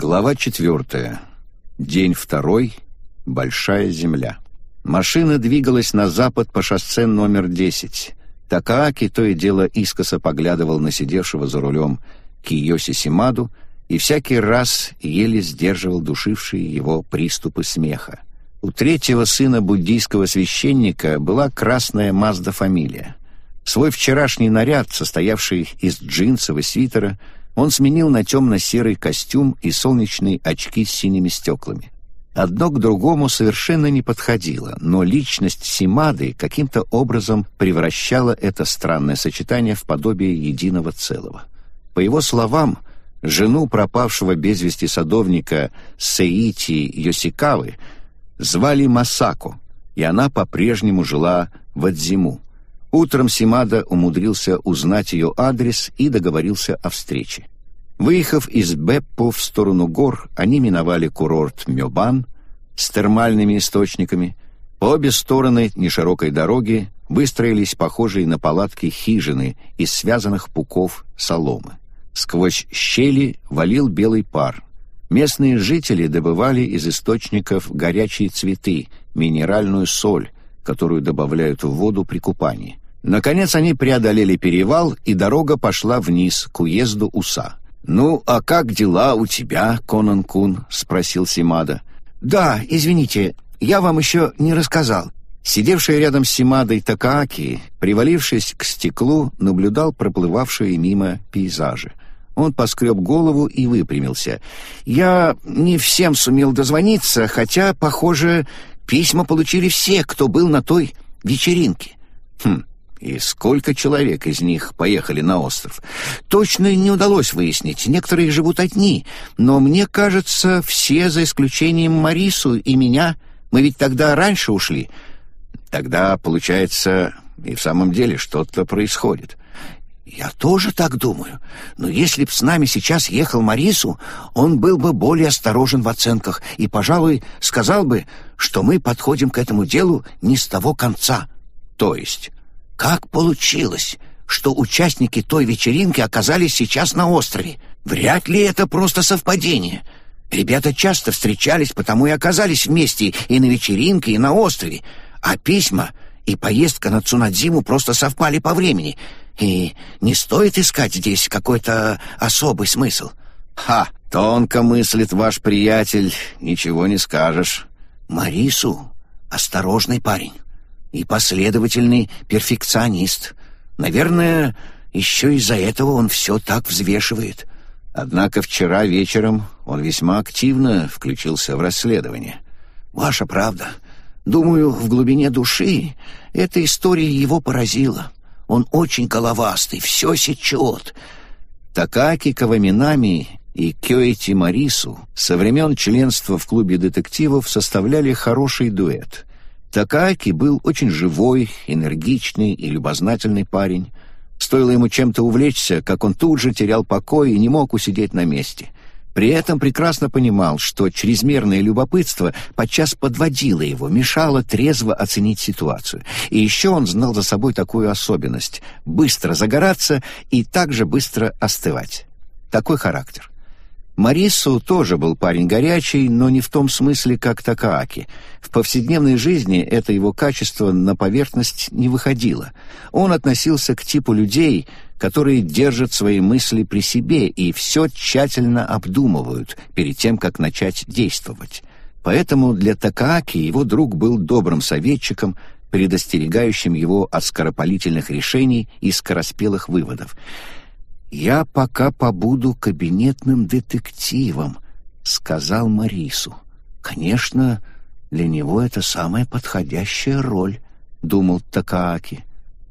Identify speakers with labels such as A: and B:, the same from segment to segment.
A: Глава четвертая. День второй. Большая земля. Машина двигалась на запад по шоссе номер 10. Такааки то и дело искоса поглядывал на сидевшего за рулем Киоси Симаду и всякий раз еле сдерживал душившие его приступы смеха. У третьего сына буддийского священника была красная Мазда-фамилия. Свой вчерашний наряд, состоявший из джинсов и свитера, он сменил на темно-серый костюм и солнечные очки с синими стеклами. Одно к другому совершенно не подходило, но личность Симады каким-то образом превращала это странное сочетание в подобие единого целого. По его словам, жену пропавшего без вести садовника Сеити Йосикавы звали Масако, и она по-прежнему жила в Адзиму. Утром Симада умудрился узнать ее адрес и договорился о встрече. Выехав из Беппо в сторону гор, они миновали курорт Мёбан с термальными источниками. По обе стороны неширокой дороги выстроились похожие на палатки хижины из связанных пуков соломы. Сквозь щели валил белый пар. Местные жители добывали из источников горячие цветы, минеральную соль, которую добавляют в воду при купании. Наконец они преодолели перевал, и дорога пошла вниз, к уезду Уса. «Ну, а как дела у тебя, Конан-кун?» — спросил Симада. «Да, извините, я вам еще не рассказал». Сидевший рядом с Симадой Такааки, привалившись к стеклу, наблюдал проплывавшие мимо пейзажи. Он поскреб голову и выпрямился. «Я не всем сумел дозвониться, хотя, похоже, письма получили все, кто был на той вечеринке». «Хм, и сколько человек из них поехали на остров? Точно не удалось выяснить. Некоторые живут одни, но мне кажется, все за исключением Марису и меня. Мы ведь тогда раньше ушли. Тогда, получается, и в самом деле что-то происходит. Я тоже так думаю. Но если б с нами сейчас ехал Марису, он был бы более осторожен в оценках и, пожалуй, сказал бы, что мы подходим к этому делу не с того конца. То есть как получилось, что участники той вечеринки оказались сейчас на острове? Вряд ли это просто совпадение. Ребята часто встречались, потому и оказались вместе и на вечеринке, и на острове. А письма и поездка на Цунадзиму просто совпали по времени. И не стоит искать здесь какой-то особый смысл. Ха, тонко мыслит ваш приятель, ничего не скажешь. Марису — осторожный парень и последовательный перфекционист. Наверное, еще из-за этого он все так взвешивает. Однако вчера вечером он весьма активно включился в расследование. Ваша правда. Думаю, в глубине души эта история его поразила. Он очень головастый, все сечет. Такаки Каваминами и Кёэти Марису со времен членства в клубе детективов составляли хороший дуэт — Такаки был очень живой, энергичный и любознательный парень. Стоило ему чем-то увлечься, как он тут же терял покой и не мог усидеть на месте. При этом прекрасно понимал, что чрезмерное любопытство подчас подводило его, мешало трезво оценить ситуацию. И еще он знал за собой такую особенность — быстро загораться и также быстро остывать. Такой характер. Марису тоже был парень горячий, но не в том смысле, как Такааки. В повседневной жизни это его качество на поверхность не выходило. Он относился к типу людей, которые держат свои мысли при себе и все тщательно обдумывают перед тем, как начать действовать. Поэтому для Такааки его друг был добрым советчиком, предостерегающим его от скоропалительных решений и скороспелых выводов. «Я пока побуду кабинетным детективом», — сказал Марису. «Конечно, для него это самая подходящая роль», — думал Такааки.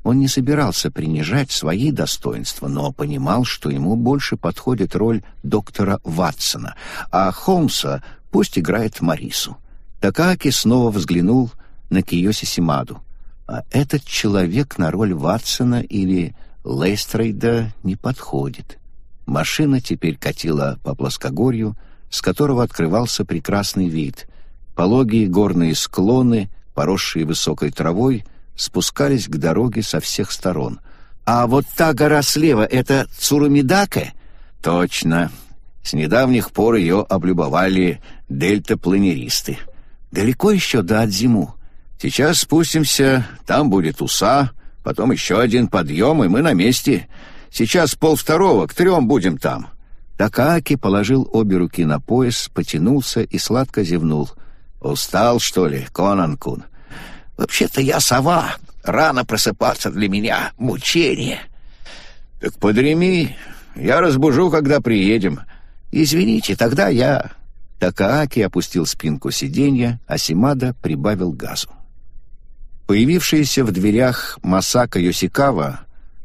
A: Он не собирался принижать свои достоинства, но понимал, что ему больше подходит роль доктора Ватсона, а Холмса пусть играет Морису. Такааки снова взглянул на Киоси Симаду. А этот человек на роль Ватсона или Лейстрейда не подходит. Машина теперь катила по плоскогорью, с которого открывался прекрасный вид. Пологие горные склоны, поросшие высокой травой, спускались к дороге со всех сторон. «А вот та гора слева — это Цурумидаке?» «Точно!» С недавних пор ее облюбовали дельтапланеристы. Далеко еще до Адзиму. Сейчас спустимся, там будет уса, потом еще один подъем, и мы на месте. Сейчас полвторого, к трем будем там». Такааки положил обе руки на пояс, потянулся и сладко зевнул. «Устал, что ли, Конан-кун?» «Вообще-то я сова. Рано просыпаться для меня — мучение». «Так подреми. Я разбужу, когда приедем». «Извините, тогда я...» Такааки опустил спинку сиденья, а Симада прибавил газу. Появившаяся в дверях Масака Йосикава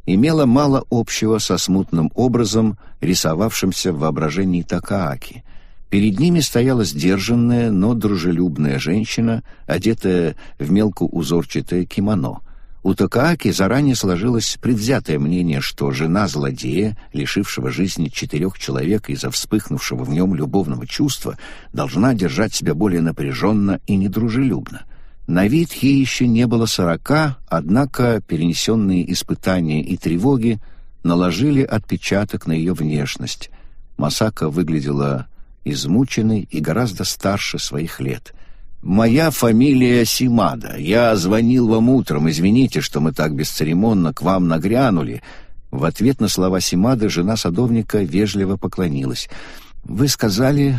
A: имела мало общего со смутным образом, рисовавшимся в воображении Такааки. Перед ними стояла сдержанная, но дружелюбная женщина, одетая в мелкоузорчатое кимоно — у Токааки заранее сложилось предвзятое мнение, что жена злодея, лишившего жизни четырех человек из-за вспыхнувшего в нем любовного чувства, должна держать себя более напряженно и недружелюбно. На вид ей еще не было сорока, однако перенесенные испытания и тревоги наложили отпечаток на ее внешность. Масака выглядела измученной и гораздо старше своих лет — «Моя фамилия Симада. Я звонил вам утром. Извините, что мы так бесцеремонно к вам нагрянули». В ответ на слова Симады жена садовника вежливо поклонилась. «Вы сказали,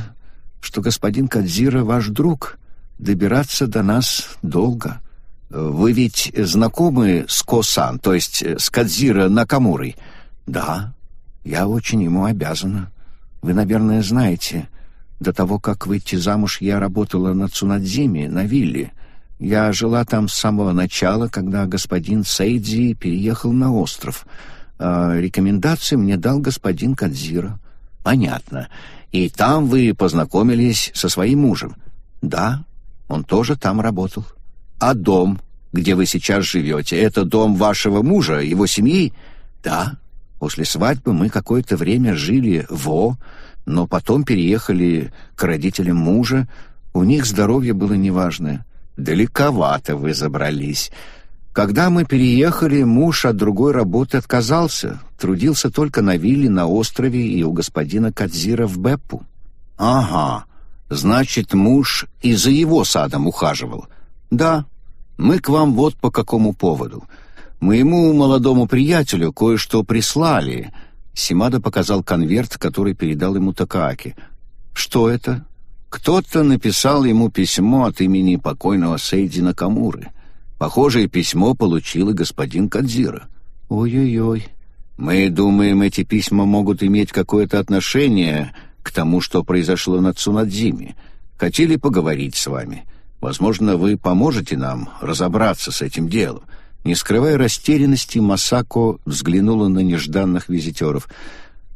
A: что господин Кадзира ваш друг. Добираться до нас долго. Вы ведь знакомы с Косан, то есть с Кадзира Накамурой?» «Да, я очень ему обязана. Вы, наверное, знаете...» До того, как выйти замуж, я работала на Цунадзиме, на вилле. Я жила там с самого начала, когда господин Сейдзи переехал на остров. А рекомендации мне дал господин Кадзира. Понятно. И там вы познакомились со своим мужем? Да, он тоже там работал. А дом, где вы сейчас живете, это дом вашего мужа, его семьи? Да. После свадьбы мы какое-то время жили в О, но потом переехали к родителям мужа. У них здоровье было неважное. Далековато вы забрались. Когда мы переехали, муж от другой работы отказался, трудился только на вилле на острове и у господина Кадзира в Беппу. Ага, значит, муж и за его садом ухаживал. Да, мы к вам вот по какому поводу. Моему молодому приятелю кое-что прислали — Симада показал конверт, который передал ему Такааки. «Что это?» «Кто-то написал ему письмо от имени покойного Сейди Накамуры. Похожее письмо получил и господин Кадзира». «Ой-ой-ой». «Мы думаем, эти письма могут иметь какое-то отношение к тому, что произошло на Цунадзиме. Хотели поговорить с вами. Возможно, вы поможете нам разобраться с этим делом». Не скрывая растерянности, Масако взглянула на нежданных визитеров.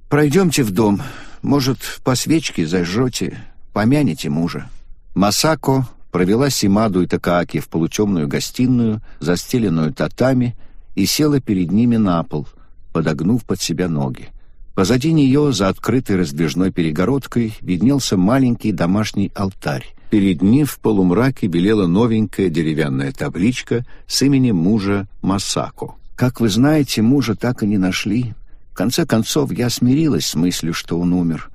A: «Пройдемте в дом. Может, по свечке зажжете, помянете мужа». Масако провела Симаду и Такааки в полутемную гостиную, застеленную татами, и села перед ними на пол, подогнув под себя ноги. Позади нее, за открытой раздвижной перегородкой, виднелся маленький домашний алтарь. Перед ним в полумраке белела новенькая деревянная табличка с именем мужа Масако. Как вы знаете, мужа так и не нашли. В конце концов, я смирилась с мыслью, что он умер.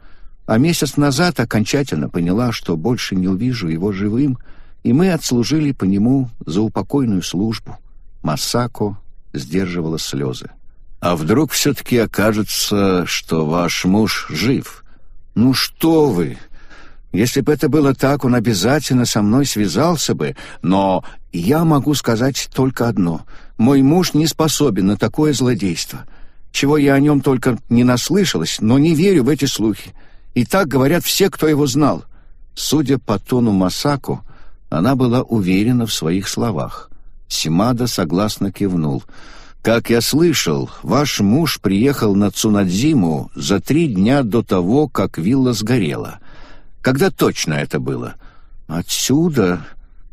A: А месяц назад окончательно поняла, что больше не увижу его живым, и мы отслужили по нему за упокойную службу. Масако сдерживала слезы. «А вдруг все-таки окажется, что ваш муж жив?» «Ну что вы!» Если бы это было так, он обязательно со мной связался бы, но я могу сказать только одно. Мой муж не способен на такое злодейство. Чего я о нем только не наслышалась, но не верю в эти слухи. И так говорят все, кто его знал. Судя по тону Масаку, она была уверена в своих словах. Симада согласно кивнул. «Как я слышал, ваш муж приехал на Цунадзиму за три дня до того, как вилла сгорела». Когда точно это было? Отсюда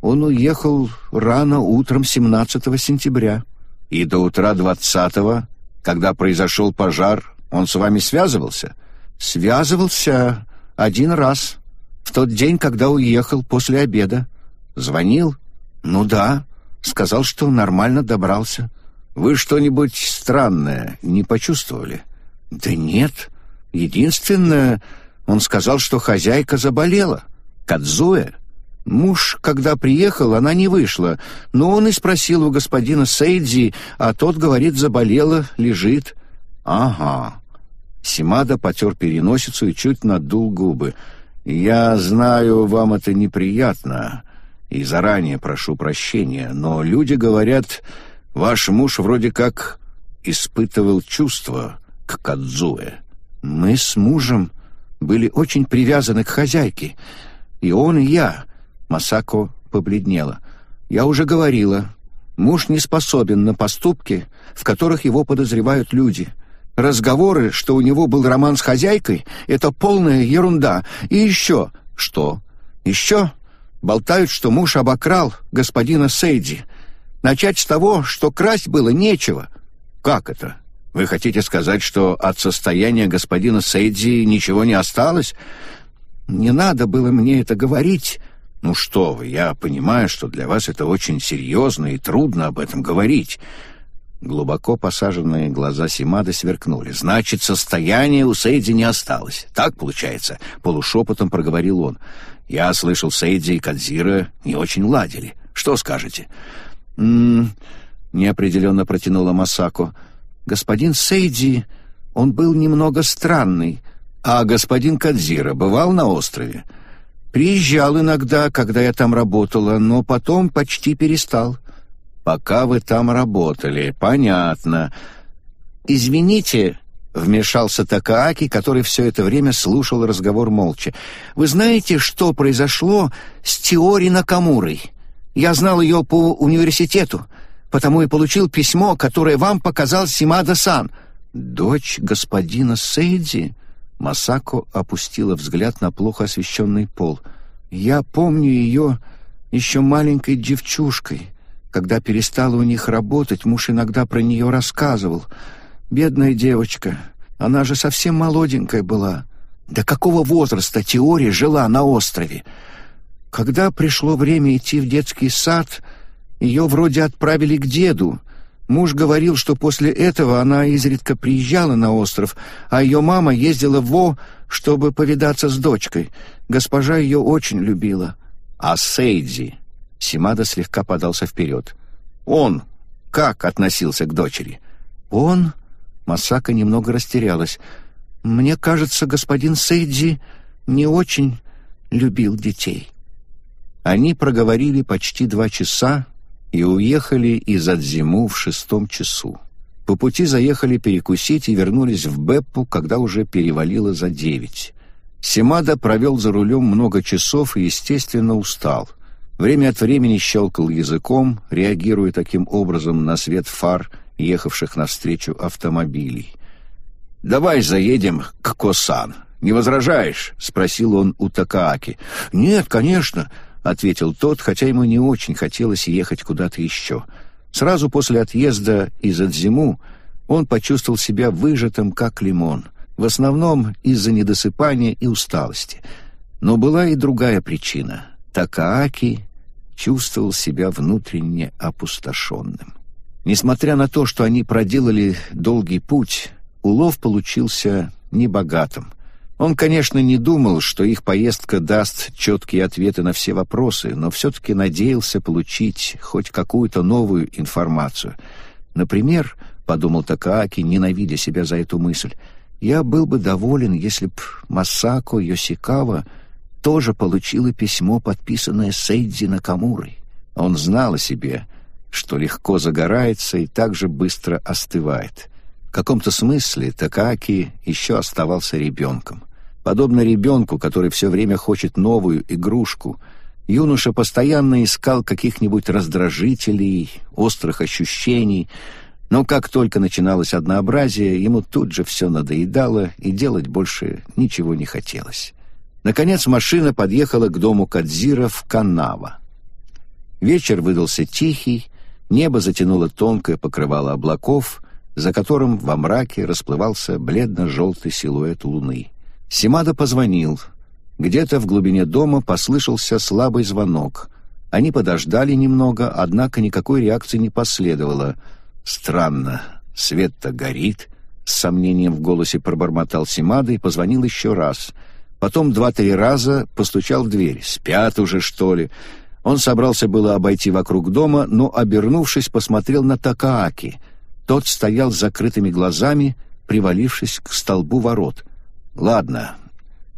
A: он уехал рано утром 17 сентября. И до утра 20 когда произошел пожар, он с вами связывался? Связывался один раз. В тот день, когда уехал после обеда. Звонил? Ну да. Сказал, что нормально добрался. Вы что-нибудь странное не почувствовали? Да нет. Единственное, Он сказал, что хозяйка заболела. Кадзуэ. Муж, когда приехал, она не вышла, но он и спросил у господина Сейдзи, а тот, говорит, заболела, лежит. Ага. Симада потер переносицу и чуть надул губы. «Я знаю, вам это неприятно, и заранее прошу прощения, но люди говорят, ваш муж вроде как испытывал чувства к Кадзуэ. Мы с мужем были очень привязаны к хозяйке, и он, и я». Масако побледнела. «Я уже говорила, муж не способен на поступки, в которых его подозревают люди». Разговоры, что у него был роман с хозяйкой, это полная ерунда. И еще... Что? Еще? Болтают, что муж обокрал господина Сейди. Начать с того, что красть было нечего. Как это? Вы хотите сказать, что от состояния господина Сейди ничего не осталось? Не надо было мне это говорить. Ну что вы, я понимаю, что для вас это очень серьезно и трудно об этом говорить. Глубоко посаженные глаза Симады сверкнули. «Значит, состояние у Сейди не осталось. Так получается?» — полушепотом проговорил он. «Я слышал, Сейди и Кадзира не очень ладили. Что скажете?» «М-м-м...» неопределенно протянула Масако. «Господин Сейди, он был немного странный. А господин Кадзира бывал на острове?» «Приезжал иногда, когда я там работала, но потом почти перестал». «Пока вы там работали, понятно». «Извините», — вмешался Такааки, который все это время слушал разговор молча. «Вы знаете, что произошло с Теори Накамурой? Я знал ее по университету, потому и получил письмо, которое вам показал Симада-сан». «Дочь господина Сейдзи?» Масако опустила взгляд на плохо освещенный пол. «Я помню ее еще маленькой девчушкой. Когда перестала у них работать, муж иногда про нее рассказывал. Бедная девочка, она же совсем молоденькая была. До какого возраста теория жила на острове? Когда пришло время идти в детский сад, ее вроде отправили к деду. Муж говорил, что после этого она изредка приезжала на остров, а ее мама ездила в Во, чтобы повидаться с дочкой. Госпожа ее очень любила. А Сейдзи Симада слегка подался вперед. «Он как относился к дочери?» «Он?» Масака немного растерялась. «Мне кажется, господин Сейдзи не очень любил детей». Они проговорили почти два часа и уехали из Адзиму в шестом часу. По пути заехали перекусить и вернулись в Беппу, когда уже перевалило за девять. Симада провел за рулем много часов и, естественно, устал — Время от времени щелкал языком, реагируя таким образом на свет фар, ехавших навстречу автомобилей. «Давай заедем к Косан. Не возражаешь?» — спросил он у Такааки. «Нет, конечно», — ответил тот, хотя ему не очень хотелось ехать куда-то еще. Сразу после отъезда из Адзиму он почувствовал себя выжатым, как лимон, в основном из-за недосыпания и усталости. Но была и другая причина. Такааки чувствовал себя внутренне опустошенным. Несмотря на то, что они проделали долгий путь, улов получился небогатым. Он, конечно, не думал, что их поездка даст четкие ответы на все вопросы, но все-таки надеялся получить хоть какую-то новую информацию. Например, — подумал Такааки, ненавидя себя за эту мысль, — я был бы доволен, если б Масако Йосикава тоже получила письмо, подписанное Сейдзи Накамурой. Он знал о себе, что легко загорается и так же быстро остывает. В каком-то смысле Такаки еще оставался ребенком. Подобно ребенку, который все время хочет новую игрушку, юноша постоянно искал каких-нибудь раздражителей, острых ощущений, но как только начиналось однообразие, ему тут же все надоедало, и делать больше ничего не хотелось. Наконец машина подъехала к дому Кадзира в Канава. Вечер выдался тихий, небо затянуло тонкое покрывало облаков, за которым во мраке расплывался бледно-желтый силуэт луны. Симада позвонил. Где-то в глубине дома послышался слабый звонок. Они подождали немного, однако никакой реакции не последовало. «Странно, свет-то горит», — с сомнением в голосе пробормотал Симада и позвонил еще раз — Потом два-три раза постучал в дверь. «Спят уже, что ли?» Он собрался было обойти вокруг дома, но, обернувшись, посмотрел на Такааки. Тот стоял с закрытыми глазами, привалившись к столбу ворот. «Ладно,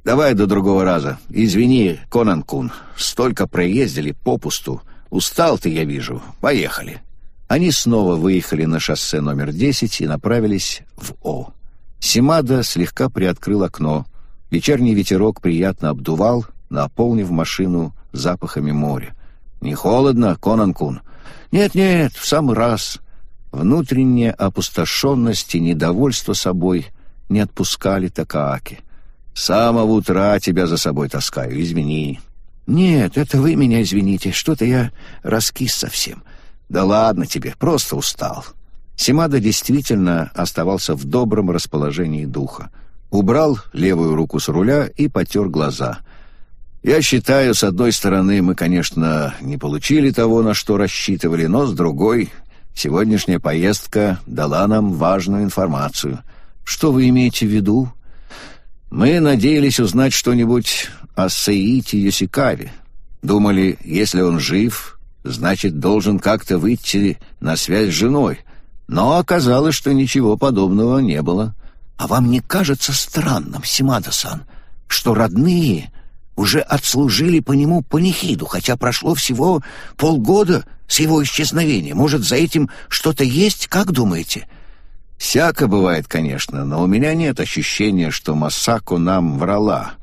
A: давай до другого раза. Извини, Конан-кун, столько проездили попусту. Устал ты, я вижу. Поехали». Они снова выехали на шоссе номер 10 и направились в О. Симада слегка приоткрыл окно. Вечерний ветерок приятно обдувал, наполнив машину запахами моря. «Не холодно, Конан-кун?» «Нет-нет, в самый раз». Внутренняя опустошенность и недовольство собой не отпускали Такааки. «С самого утра тебя за собой таскаю, извини». «Нет, это вы меня извините, что-то я раскис совсем». «Да ладно тебе, просто устал». Симада действительно оставался в добром расположении духа. Убрал левую руку с руля и потер глаза — я считаю, с одной стороны, мы, конечно, не получили того, на что рассчитывали, но с другой, сегодняшняя поездка дала нам важную информацию. Что вы имеете в виду? Мы надеялись узнать что-нибудь о Саите Йосикаве. Думали, если он жив, значит, должен как-то выйти на связь с женой. Но оказалось, что ничего подобного не было. А вам не кажется странным, Симада-сан, что родные уже отслужили по нему панихиду, хотя прошло всего полгода с его исчезновения. Может, за этим что-то есть, как думаете?» «Всяко бывает, конечно, но у меня нет ощущения, что Масако нам врала.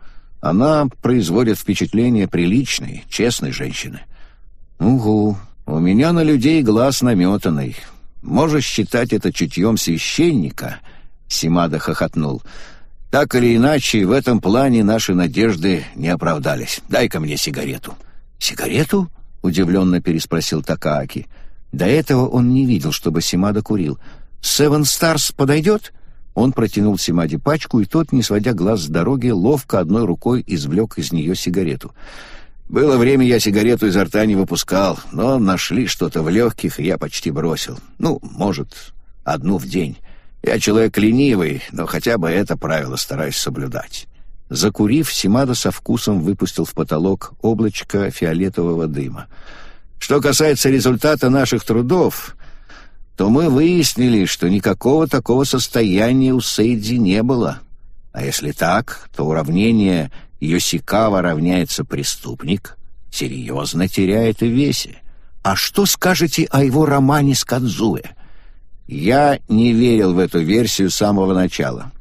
A: Она производит впечатление приличной, честной женщины». «Угу, у меня на людей глаз наметанный. Можешь считать это чутьем священника?» Симада хохотнул. Так или иначе, в этом плане наши надежды не оправдались. Дай-ка мне сигарету». «Сигарету?» — удивленно переспросил Такааки. До этого он не видел, чтобы Симада курил. «Севен Старс подойдет?» Он протянул Симаде пачку, и тот, не сводя глаз с дороги, ловко одной рукой извлек из нее сигарету. «Было время, я сигарету изо рта не выпускал, но нашли что-то в легких, и я почти бросил. Ну, может, одну в день. Я человек ленивый, но хотя бы это правило стараюсь соблюдать». Закурив, Симада со вкусом выпустил в потолок облачко фиолетового дыма. «Что касается результата наших трудов, то мы выяснили, что никакого такого состояния у Сейдзи не было. А если так, то уравнение Йосикава равняется преступник серьезно теряет в весе. А что скажете о его романе с Кадзуэ?» Я не верил в эту версию с самого начала.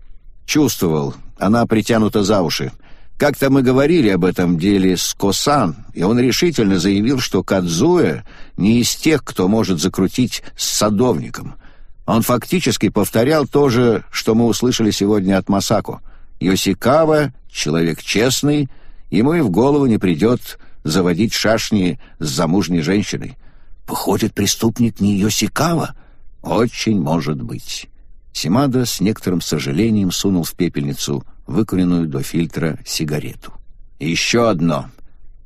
A: Чувствовал, она притянута за уши. Как-то мы говорили об этом деле с Косан, и он решительно заявил, что Кадзуэ не из тех, кто может закрутить с садовником. Он фактически повторял то же, что мы услышали сегодня от Масако. Йосикава — человек честный, ему и в голову не придет заводить шашни с замужней женщиной. Выходит, преступник не Йосикава, «Очень может быть». Симада с некоторым сожалением сунул в пепельницу выкуренную до фильтра сигарету. Еще одно.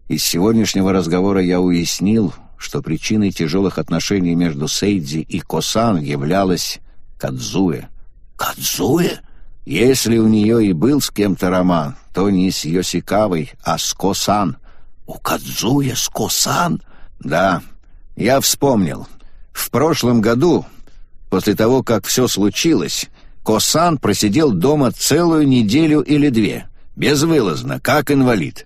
A: Из сегодняшнего разговора я уяснил, что причиной тяжелых отношений между Сейдзи и Косан являлась Кадзуэ. «Кадзуэ?» Если у нее и был с кем-то роман, то не с Йосикавой, а с Косан. «У Кадзуэ с Косан?» «Да, я вспомнил. В прошлом году После того, как все случилось, Косан просидел дома целую неделю или две, безвылазно, как инвалид.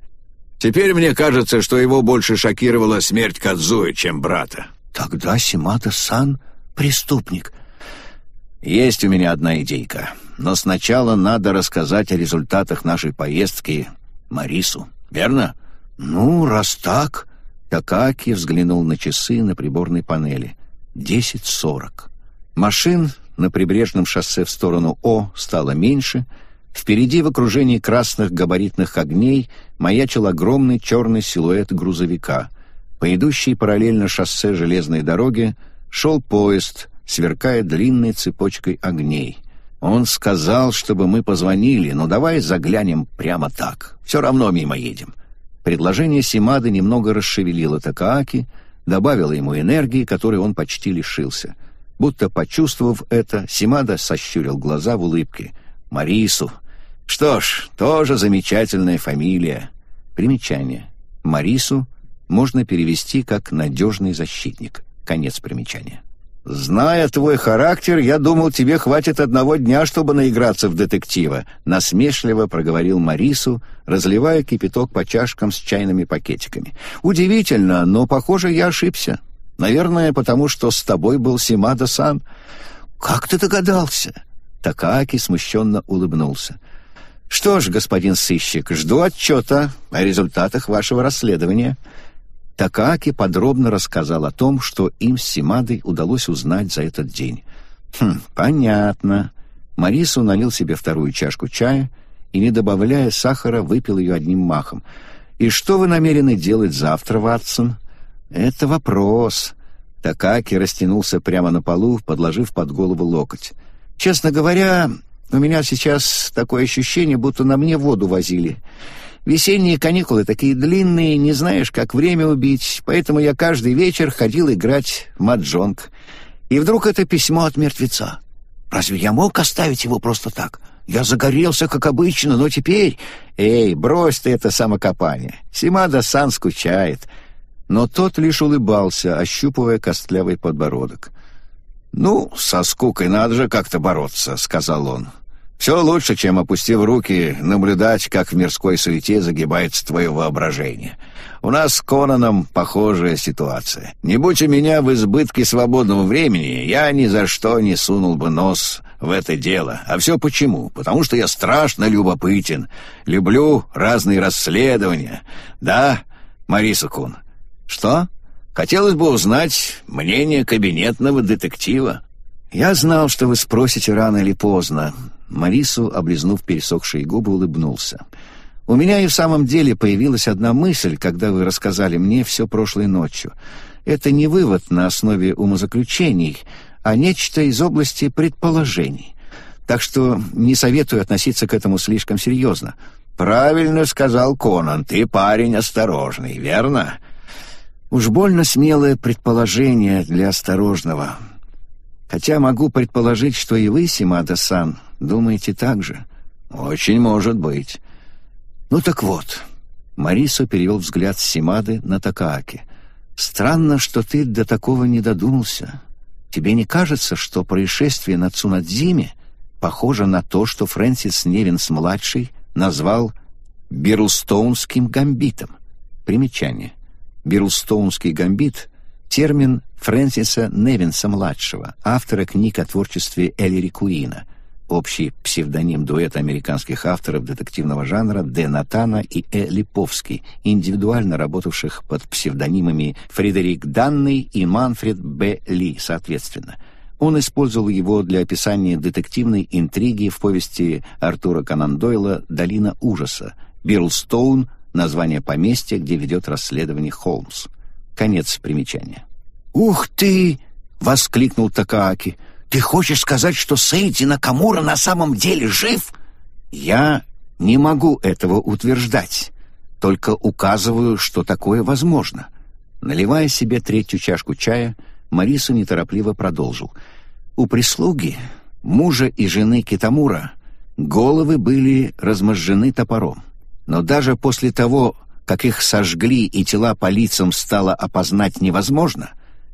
A: Теперь мне кажется, что его больше шокировала смерть Кадзуи, чем брата. Тогда Симата-сан преступник. Есть у меня одна идейка, но сначала надо рассказать о результатах нашей поездки Марису, верно? Ну, раз так... Такаки взглянул на часы на приборной панели. «Десять сорок». Машин на прибрежном шоссе в сторону О стало меньше. Впереди в окружении красных габаритных огней маячил огромный черный силуэт грузовика. По идущей параллельно шоссе железной дороги шел поезд, сверкая длинной цепочкой огней. Он сказал, чтобы мы позвонили, но давай заглянем прямо так. Все равно мимо едем. Предложение Симады немного расшевелило Такааки, добавило ему энергии, которой он почти лишился — Будто почувствовав это, Симада сощурил глаза в улыбке. «Марису! Что ж, тоже замечательная фамилия. Примечание. Марису можно перевести как «надежный защитник». Конец примечания. «Зная твой характер, я думал, тебе хватит одного дня, чтобы наиграться в детектива», — насмешливо проговорил Марису, разливая кипяток по чашкам с чайными пакетиками. «Удивительно, но, похоже, я ошибся. Наверное, потому что с тобой был Симада-сан». «Как ты догадался?» Такаки смущенно улыбнулся. «Что ж, господин сыщик, жду отчета о результатах вашего расследования». Такааки подробно рассказал о том, что им с Симадой удалось узнать за этот день. «Хм, понятно». Марису налил себе вторую чашку чая и, не добавляя сахара, выпил ее одним махом. «И что вы намерены делать завтра, Ватсон?» «Это вопрос». Такаки растянулся прямо на полу, подложив под голову локоть. «Честно говоря, у меня сейчас такое ощущение, будто на мне воду возили. Весенние каникулы такие длинные, не знаешь, как время убить, поэтому я каждый вечер ходил играть в маджонг. И вдруг это письмо от мертвеца. Разве я мог оставить его просто так? Я загорелся, как обычно, но теперь... Эй, брось ты это самокопание. Симада-сан скучает. Но тот лишь улыбался, ощупывая костлявый подбородок. «Ну, со скукой надо же как-то бороться», — сказал он. «Все лучше, чем, опустив руки, наблюдать, как в мирской суете загибается твое воображение. У нас с Конаном похожая ситуация. Не будь у меня в избытке свободного времени, я ни за что не сунул бы нос в это дело. А все почему? Потому что я страшно любопытен. Люблю разные расследования. Да, Мариса Кун?» «Что?» Хотелось бы узнать мнение кабинетного детектива. Я знал, что вы спросите рано или поздно. Марису, облизнув пересохшие губы, улыбнулся. У меня и в самом деле появилась одна мысль, когда вы рассказали мне все прошлой ночью. Это не вывод на основе умозаключений, а нечто из области предположений. Так что не советую относиться к этому слишком серьезно. «Правильно сказал Конан, ты парень осторожный, верно?» Уж больно смелое предположение для осторожного. Хотя могу предположить, что и вы, Симада-сан, думаете так же. Очень может быть. Ну так вот. Марисо перевел взгляд Симады на Такааки. Странно, что ты до такого не додумался. Тебе не кажется, что происшествие на Цунадзиме похоже на то, что Фрэнсис Невинс-младший назвал «Берлстоунским гамбитом»? Примечание. Бирлстоунский гамбит — термин Фрэнсиса Невинса-младшего, автора книг о творчестве Эллири Куина, общий псевдоним дуэта американских авторов детективного жанра Д. Натана и Э. Липовский, индивидуально работавших под псевдонимами Фредерик Данный и Манфред Б. Ли, соответственно. Он использовал его для описания детективной интриги в повести Артура Конан Дойла «Долина ужаса», Бирлстоун название поместья, где ведет расследование Холмс. Конец примечания. «Ух ты!» — воскликнул Такааки. «Ты хочешь сказать, что Сейди Накамура на самом деле жив?» «Я не могу этого утверждать, только указываю, что такое возможно». Наливая себе третью чашку чая, Мариса неторопливо продолжил. «У прислуги, мужа и жены Китамура, головы были размозжены топором. Но даже после того, как их сожгли и тела по лицам стало опознать невозможно,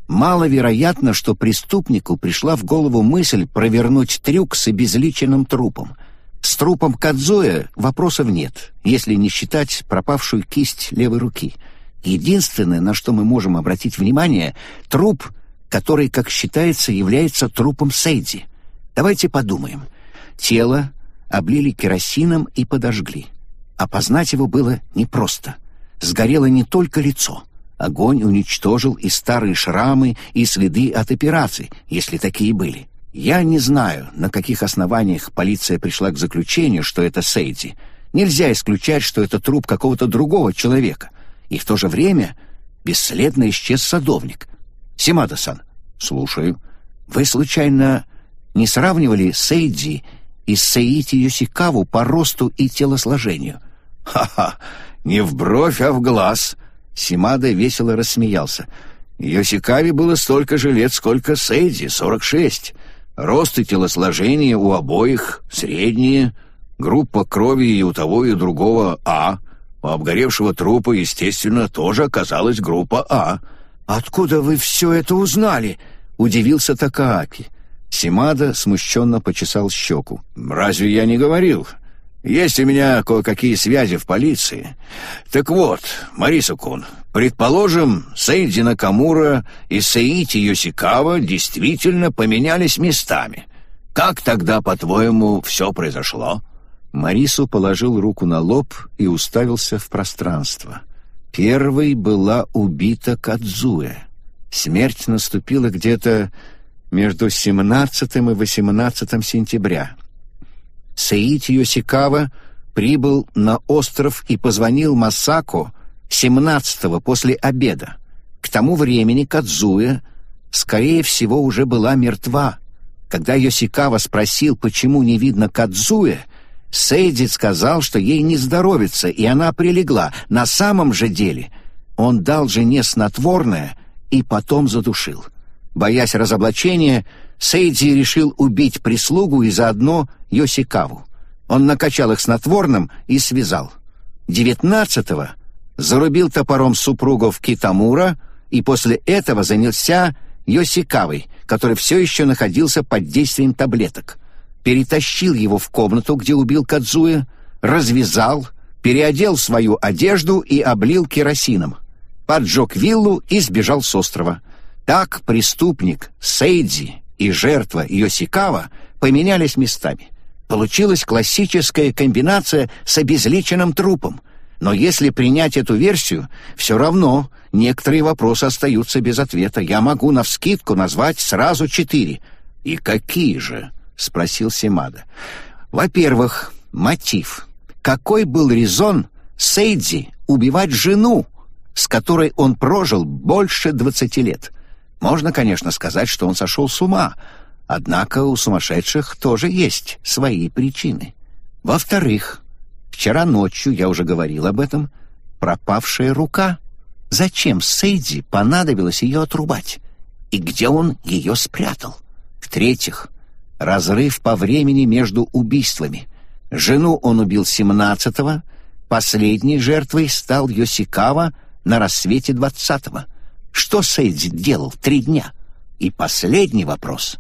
A: маловероятно, что преступнику пришла в голову мысль провернуть трюк с обезличенным трупом. С трупом Кадзуя вопросов нет, если не считать пропавшую кисть левой руки. Единственное, на что мы можем обратить внимание, труп, который, как считается, является трупом Сейдзи. Давайте подумаем. Тело облили керосином и подожгли. Опознать его было непросто. Сгорело не только лицо. Огонь уничтожил и старые шрамы, и следы от операций, если такие были. Я не знаю, на каких основаниях полиция пришла к заключению, что это Сейди. Нельзя исключать, что это труп какого-то другого человека. И в то же время бесследно исчез садовник. Симада-сан, слушаю. Вы, случайно, не сравнивали Сейди и Саити Йосикаву по росту и телосложению. «Ха-ха! Не в бровь, а в глаз!» Симада весело рассмеялся. Йосикаве было столько же лет, сколько Сейди, сорок шесть. Рост и телосложение у обоих средние.
B: Группа крови и у того, и у другого А. У обгоревшего трупа, естественно, тоже оказалась группа А.
A: «Откуда вы все это узнали?» — удивился Такааки. Симада смущенно почесал щеку.
B: «Разве я не говорил? Есть у меня кое-какие связи в полиции. Так вот, Марису-кун, предположим, Сейди Накамура и Саити Йосикава действительно поменялись местами. Как тогда, по-твоему, все произошло?»
A: Марису положил руку на лоб и уставился в пространство. Первой была убита Кадзуэ. Смерть наступила где-то между 17 и 18 сентября. Саити Йосикава прибыл на остров и позвонил Масако 17-го после обеда. К тому времени Кадзуэ, скорее всего, уже была мертва. Когда Йосикава спросил, почему не видно Кадзуэ, Сейди сказал, что ей не здоровится, и она прилегла. На самом же деле он дал жене снотворное и потом задушил. Боясь разоблачения, Сейдзи решил убить прислугу и заодно Йосикаву. Он накачал их снотворным и связал. Девятнадцатого зарубил топором супругов Китамура и после этого занялся Йосикавой, который все еще находился под действием таблеток. Перетащил его в комнату, где убил Кадзуя, развязал, переодел свою одежду и облил керосином. Поджег виллу и сбежал с острова. Так преступник Сейдзи и жертва Йосикава поменялись местами. Получилась классическая комбинация с обезличенным трупом. Но если принять эту версию, все равно некоторые вопросы остаются без ответа. Я могу навскидку назвать сразу четыре.
B: «И какие же?» — спросил Симада.
A: «Во-первых, мотив. Какой был резон Сейдзи убивать жену, с которой он прожил больше двадцати лет?» Можно, конечно, сказать, что он сошел с ума, однако у сумасшедших тоже есть свои причины. Во-вторых, вчера ночью, я уже говорил об этом, пропавшая рука. Зачем Сейди понадобилось ее отрубать? И где он ее спрятал? В-третьих, разрыв по времени между убийствами. Жену он убил 17-го, последней жертвой стал Йосикава на рассвете 20-го. Что Сейдзи делал три дня? И последний вопрос.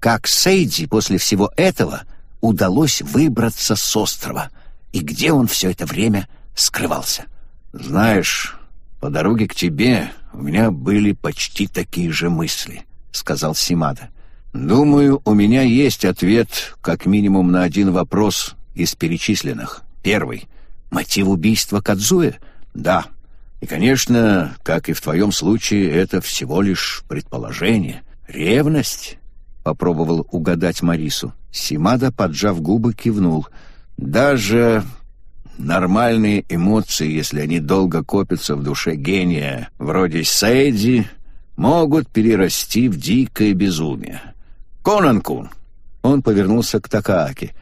A: Как Сейдзи после всего этого удалось выбраться с острова? И где он все это время скрывался?
B: «Знаешь, по дороге к тебе у меня были почти такие же мысли», — сказал Симада. «Думаю, у меня есть ответ как минимум на один вопрос из перечисленных. Первый. Мотив убийства Кадзуэ? Да, и, конечно, как и в твоем случае, это всего лишь предположение. Ревность?» — попробовал угадать Марису. Симада, поджав губы, кивнул. «Даже нормальные эмоции, если они долго копятся в душе гения, вроде Сейди, могут перерасти в дикое безумие. Конан-кун!» Он повернулся к Такааке.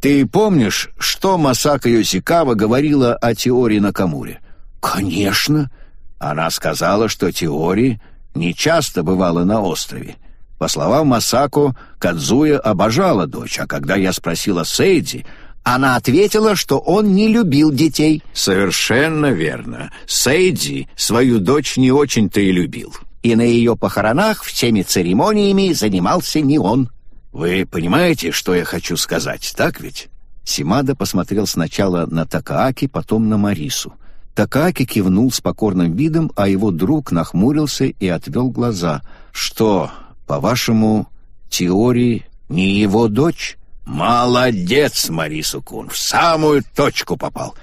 B: «Ты помнишь, что Масака Йосикава говорила о теории Накамуре?»
A: «Конечно!»
B: Она сказала, что Теори не часто бывала на острове. По словам Масако, Кадзуя обожала дочь, а когда я спросила Сейдзи, она ответила, что он не любил детей. Совершенно верно. Сейдзи свою дочь не очень-то и любил.
A: И на ее похоронах всеми церемониями занимался не он.
B: Вы понимаете, что я хочу сказать, так ведь?
A: Симада посмотрел сначала на Такааки, потом на Марису. Такаки кивнул с покорным видом, а его друг нахмурился и отвел глаза. «Что, по-вашему, теории не его дочь?»
B: «Молодец, Марису-кун, в самую точку попал!»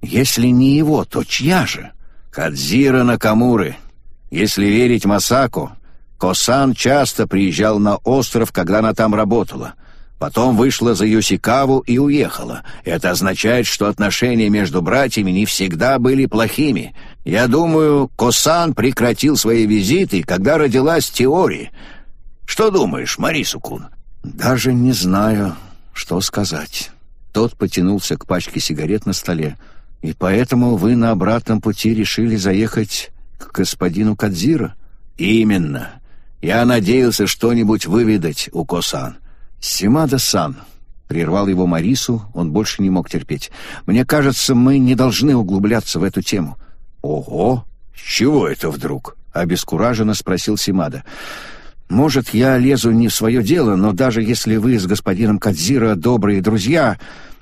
A: «Если не его, то чья же?»
B: «Кадзира Накамуры. Если верить Масаку, Косан часто приезжал на остров, когда она там работала. Потом вышла за Юсикаву и уехала. Это означает, что отношения между братьями не всегда были плохими. Я думаю, Косан прекратил свои визиты, когда родилась теория. Что думаешь, Марису-кун?
A: Даже не знаю, что сказать. Тот потянулся к пачке сигарет на столе. И поэтому вы на обратном пути решили заехать к господину Кадзира?
B: Именно. Я надеялся что-нибудь выведать у Косан.
A: «Симада-сан, Прервал его Марису, он больше не мог терпеть. «Мне кажется, мы не должны углубляться в эту тему».
B: «Ого! С чего это вдруг?»
A: — обескураженно спросил Симада. «Может, я лезу не в свое дело, но даже если вы с господином Кадзира добрые друзья,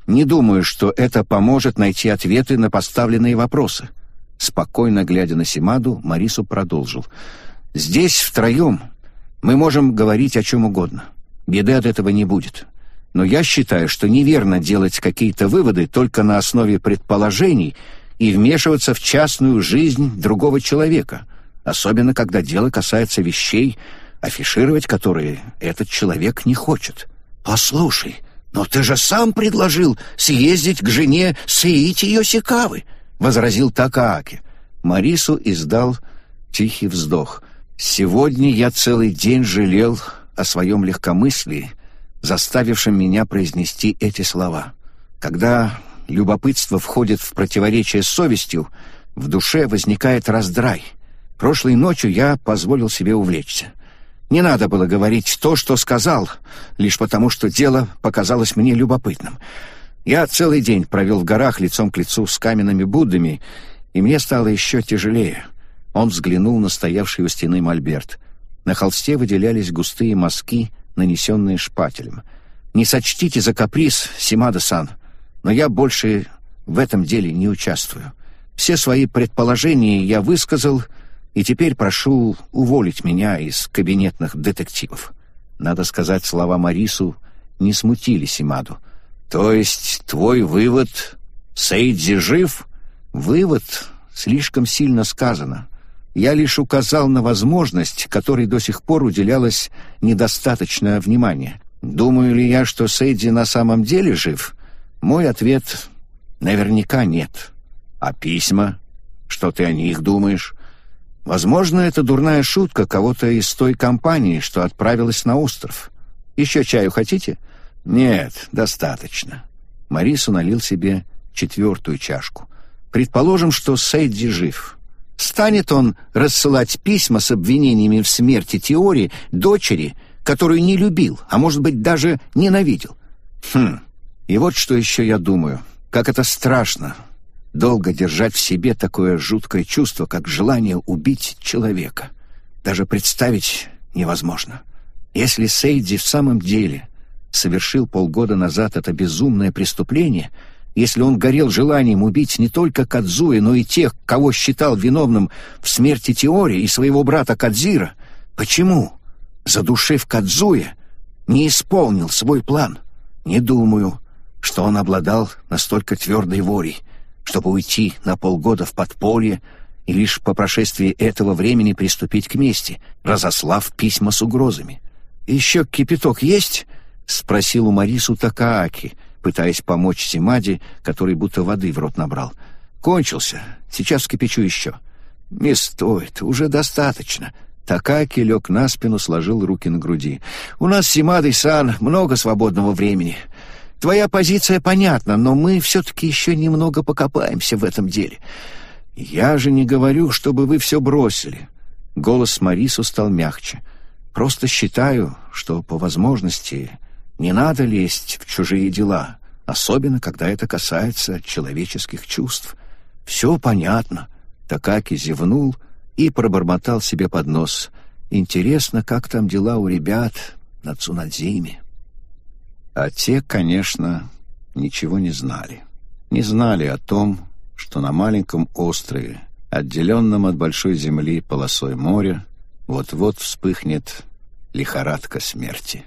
A: не думаю, что это поможет найти ответы на поставленные вопросы». Спокойно глядя на Симаду, Марису продолжил. «Здесь втроем мы можем говорить о чем угодно. Беды от этого не будет. Но я считаю, что неверно делать какие-то выводы только на основе предположений и вмешиваться в частную жизнь другого человека, особенно когда дело касается вещей, афишировать которые этот человек не хочет. «Послушай, но ты же сам предложил съездить к жене Саити Йосикавы», — возразил Такааки. Марису издал тихий вздох. «Сегодня я целый день жалел о своем легкомыслии заставившим меня произнести эти слова. Когда любопытство входит в противоречие с совестью, в душе возникает раздрай. Прошлой ночью я позволил себе увлечься. Не надо было говорить то, что сказал, лишь потому, что дело показалось мне любопытным. Я целый день провел в горах лицом к лицу с каменными Буддами, и мне стало еще тяжелее. Он взглянул на стоявший у стены мольберт. На холсте выделялись густые мазки нанесенные шпателем. «Не сочтите за каприз, Симада-сан, но я больше в этом деле не участвую. Все свои предположения я высказал, и теперь прошу уволить меня из кабинетных детективов». Надо сказать, слова Марису не смутили Симаду. «То есть твой вывод — Сейдзи жив?» «Вывод слишком сильно сказано. Я лишь указал на возможность, которой до сих пор уделялось недостаточное внимание. Думаю ли я, что Сейди на самом деле жив? Мой ответ — наверняка нет. А письма? Что ты о них думаешь? Возможно, это дурная шутка кого-то из той компании, что отправилась на остров. Еще чаю хотите? Нет, достаточно. Марису налил себе четвертую чашку. Предположим, что Сейди жив. Станет он рассылать письма с обвинениями в смерти теории дочери, которую не любил, а может быть даже ненавидел? Хм, и вот что еще я думаю. Как это страшно, долго держать в себе такое жуткое чувство, как желание убить человека. Даже представить невозможно. Если Сейди в самом деле совершил полгода назад это безумное преступление — если он горел желанием убить не только Кадзуя, но и тех, кого считал виновным в смерти Теори и своего брата Кадзира, почему, задушив Кадзуя, не исполнил свой план? Не думаю, что он обладал настолько твердой волей, чтобы уйти на полгода в подполье и лишь по прошествии этого времени приступить к мести, разослав письма с угрозами. «Еще кипяток есть?» — спросил у Марису Такааки — пытаясь помочь Симаде, который будто воды в рот набрал. «Кончился. Сейчас вскипячу еще». «Не стоит. Уже достаточно». Такаки лег на спину, сложил руки на груди. «У нас с Симадой-сан много свободного времени. Твоя позиция понятна, но мы все-таки еще немного покопаемся в этом деле. Я же не говорю, чтобы вы все бросили». Голос Марису стал мягче. «Просто считаю, что по возможности не надо лезть в чужие дела, особенно когда это касается человеческих чувств. Все понятно. Такаки зевнул и пробормотал себе под нос. Интересно, как там дела у ребят на Цунадзиме. А те, конечно, ничего не знали. Не знали о том, что на маленьком острове, отделенном от большой земли полосой моря, вот-вот вспыхнет лихорадка смерти.